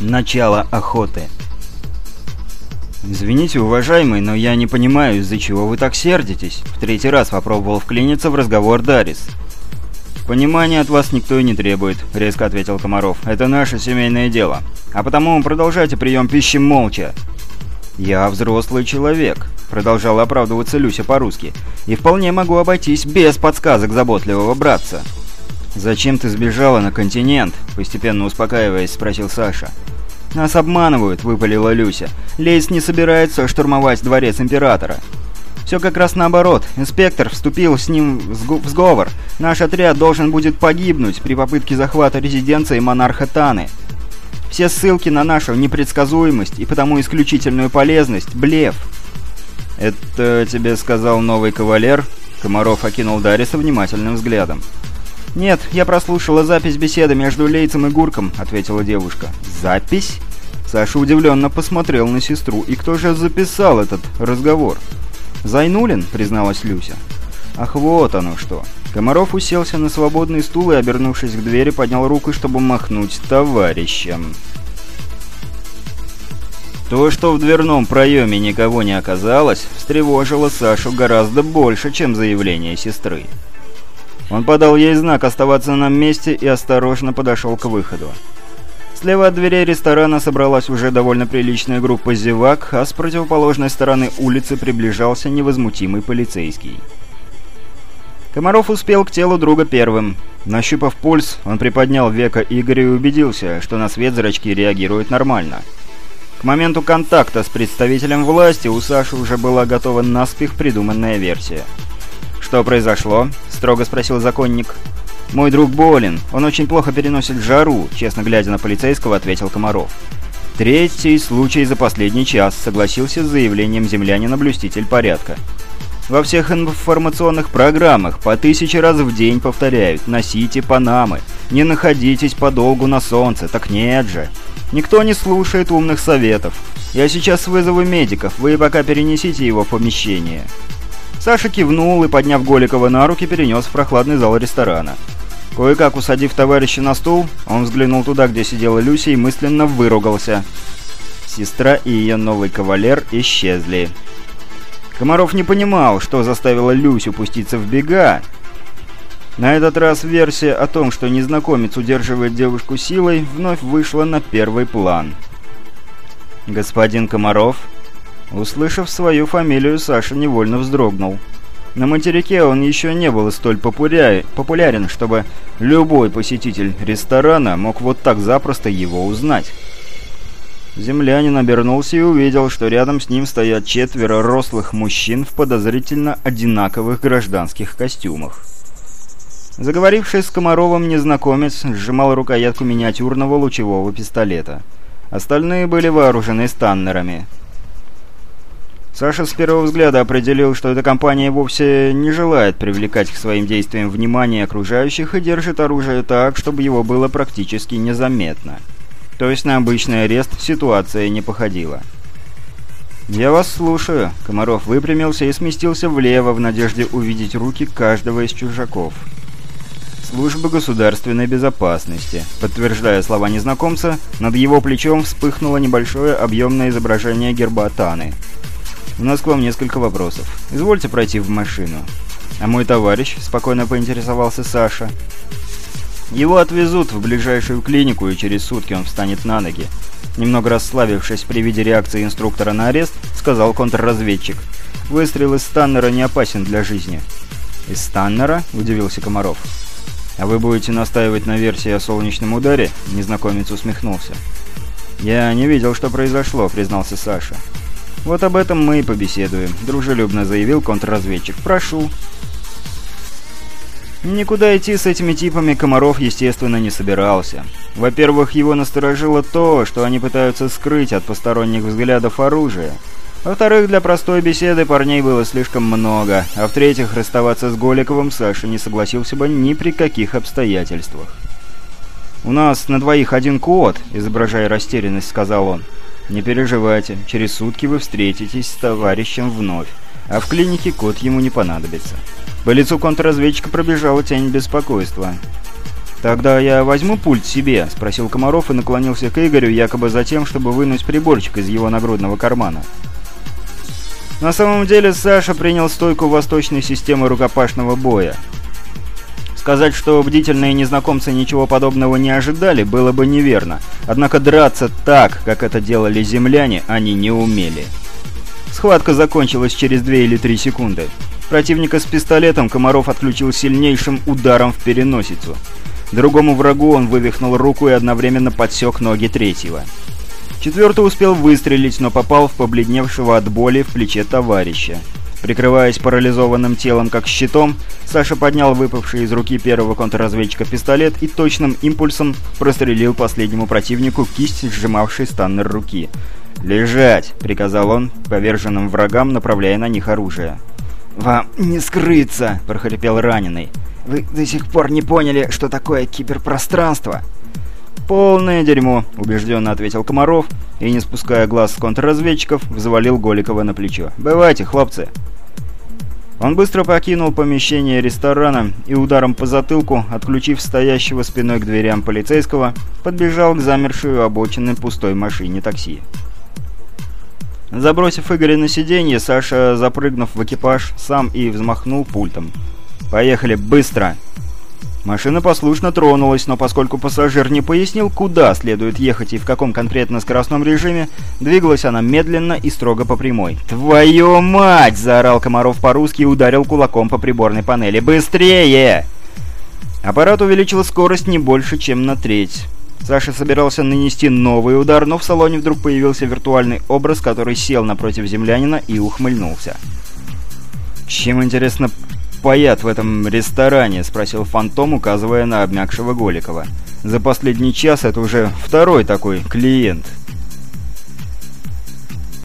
Начало охоты. «Извините, уважаемый, но я не понимаю, из-за чего вы так сердитесь?» В третий раз попробовал вклиниться в разговор Дарис. «Понимания от вас никто и не требует», — резко ответил Комаров. «Это наше семейное дело. А потому продолжайте прием пищи молча». «Я взрослый человек», — продолжала оправдываться Люся по-русски, «и вполне могу обойтись без подсказок заботливого братца». «Зачем ты сбежала на континент?» – постепенно успокаиваясь, спросил Саша. «Нас обманывают», – выпалила Люся. «Лейс не собирается штурмовать дворец Императора». «Все как раз наоборот. Инспектор вступил с ним в сговор. Наш отряд должен будет погибнуть при попытке захвата резиденции монарха Таны. Все ссылки на нашу непредсказуемость и потому исключительную полезность – блеф». «Это тебе сказал новый кавалер?» Комаров окинул Дариса внимательным взглядом. «Нет, я прослушала запись беседы между Лейцем и Гурком», — ответила девушка. «Запись?» Саша удивленно посмотрел на сестру. «И кто же записал этот разговор?» «Зайнулин», — призналась Люся. «Ах, вот оно что!» Комаров уселся на свободный стул и, обернувшись к двери, поднял руку, чтобы махнуть товарищем. То, что в дверном проеме никого не оказалось, встревожило Сашу гораздо больше, чем заявление сестры. Он подал ей знак оставаться на месте и осторожно подошел к выходу. Слева от дверей ресторана собралась уже довольно приличная группа зевак, а с противоположной стороны улицы приближался невозмутимый полицейский. Комаров успел к телу друга первым. Нащупав пульс, он приподнял века Игоря и убедился, что на свет зрачки реагируют нормально. К моменту контакта с представителем власти у Саши уже была готова наспех придуманная версия – «Что произошло?» — строго спросил законник. «Мой друг болен. Он очень плохо переносит жару», — честно глядя на полицейского, ответил Комаров. Третий случай за последний час согласился с заявлением землянина-блюститель порядка. Во всех информационных программах по тысяче раз в день повторяют «носите панамы», «не находитесь подолгу на солнце», так нет же. Никто не слушает умных советов. Я сейчас вызову медиков, вы пока перенесите его в помещение. Саша кивнул и, подняв Голикова на руки, перенес в прохладный зал ресторана. Кое-как усадив товарища на стул, он взглянул туда, где сидела Люся, и мысленно выругался. Сестра и ее новый кавалер исчезли. Комаров не понимал, что заставило Люсю пуститься в бега. На этот раз версия о том, что незнакомец удерживает девушку силой, вновь вышла на первый план. «Господин Комаров?» Услышав свою фамилию, Саша невольно вздрогнул. На материке он еще не был столь популя... популярен, чтобы любой посетитель ресторана мог вот так запросто его узнать. Землянин обернулся и увидел, что рядом с ним стоят четверо рослых мужчин в подозрительно одинаковых гражданских костюмах. Заговоривший с Комаровым незнакомец сжимал рукоятку миниатюрного лучевого пистолета. Остальные были вооружены станнерами. Саша с первого взгляда определил, что эта компания вовсе не желает привлекать к своим действиям внимание окружающих и держит оружие так, чтобы его было практически незаметно. То есть на обычный арест ситуация не походила. «Я вас слушаю», — Комаров выпрямился и сместился влево в надежде увидеть руки каждого из чужаков. «Служба государственной безопасности», — подтверждая слова незнакомца, над его плечом вспыхнуло небольшое объемное изображение герба Таны — у нас к вам несколько вопросов. Извольте пройти в машину». «А мой товарищ?» – спокойно поинтересовался Саша. «Его отвезут в ближайшую клинику, и через сутки он встанет на ноги». Немного расслабившись при виде реакции инструктора на арест, сказал контрразведчик. «Выстрел из Станнера не опасен для жизни». «Из Станнера?» – удивился Комаров. «А вы будете настаивать на версии о солнечном ударе?» – незнакомец усмехнулся. «Я не видел, что произошло», – признался Саша. «Вот об этом мы и побеседуем», — дружелюбно заявил контрразведчик. «Прошу». Никуда идти с этими типами Комаров, естественно, не собирался. Во-первых, его насторожило то, что они пытаются скрыть от посторонних взглядов оружие. Во-вторых, для простой беседы парней было слишком много. А в-третьих, расставаться с Голиковым Саша не согласился бы ни при каких обстоятельствах. «У нас на двоих один код», — изображая растерянность, сказал он. Не переживайте, через сутки вы встретитесь с товарищем вновь, а в клинике код ему не понадобится. По лицу контрразведчика пробежала тень беспокойства. «Тогда я возьму пульт себе?» — спросил Комаров и наклонился к Игорю, якобы за тем, чтобы вынуть приборчик из его нагрудного кармана. На самом деле Саша принял стойку восточной системы рукопашного боя. Сказать, что бдительные незнакомцы ничего подобного не ожидали, было бы неверно. Однако драться так, как это делали земляне, они не умели. Схватка закончилась через 2 или 3 секунды. Противника с пистолетом Комаров отключил сильнейшим ударом в переносицу. Другому врагу он вывихнул руку и одновременно подсек ноги третьего. Четвертый успел выстрелить, но попал в побледневшего от боли в плече товарища. Прикрываясь парализованным телом как щитом, Саша поднял выпавший из руки первого контрразведчика пистолет и точным импульсом прострелил последнему противнику кисть, сжимавшей станнер руки. «Лежать!» — приказал он поверженным врагам, направляя на них оружие. «Вам не скрыться!» — прохрипел раненый. Вы до сих пор не поняли, что такое киберпространство?» «Полное дерьмо», — убежденно ответил Комаров и, не спуская глаз с контрразведчиков, взвалил Голикова на плечо. «Бывайте, хлопцы!» Он быстро покинул помещение ресторана и ударом по затылку, отключив стоящего спиной к дверям полицейского, подбежал к замершей у пустой машине такси. Забросив Игоря на сиденье, Саша, запрыгнув в экипаж, сам и взмахнул пультом. «Поехали, быстро!» Машина послушно тронулась, но поскольку пассажир не пояснил, куда следует ехать и в каком конкретно скоростном режиме, двигалась она медленно и строго по прямой. «Твою мать!» – заорал Комаров по-русски и ударил кулаком по приборной панели. «Быстрее!» Аппарат увеличил скорость не больше, чем на треть. Саша собирался нанести новый удар, но в салоне вдруг появился виртуальный образ, который сел напротив землянина и ухмыльнулся. Чем, интересно, поят в этом ресторане?» — спросил Фантом, указывая на обмякшего Голикова. «За последний час это уже второй такой клиент».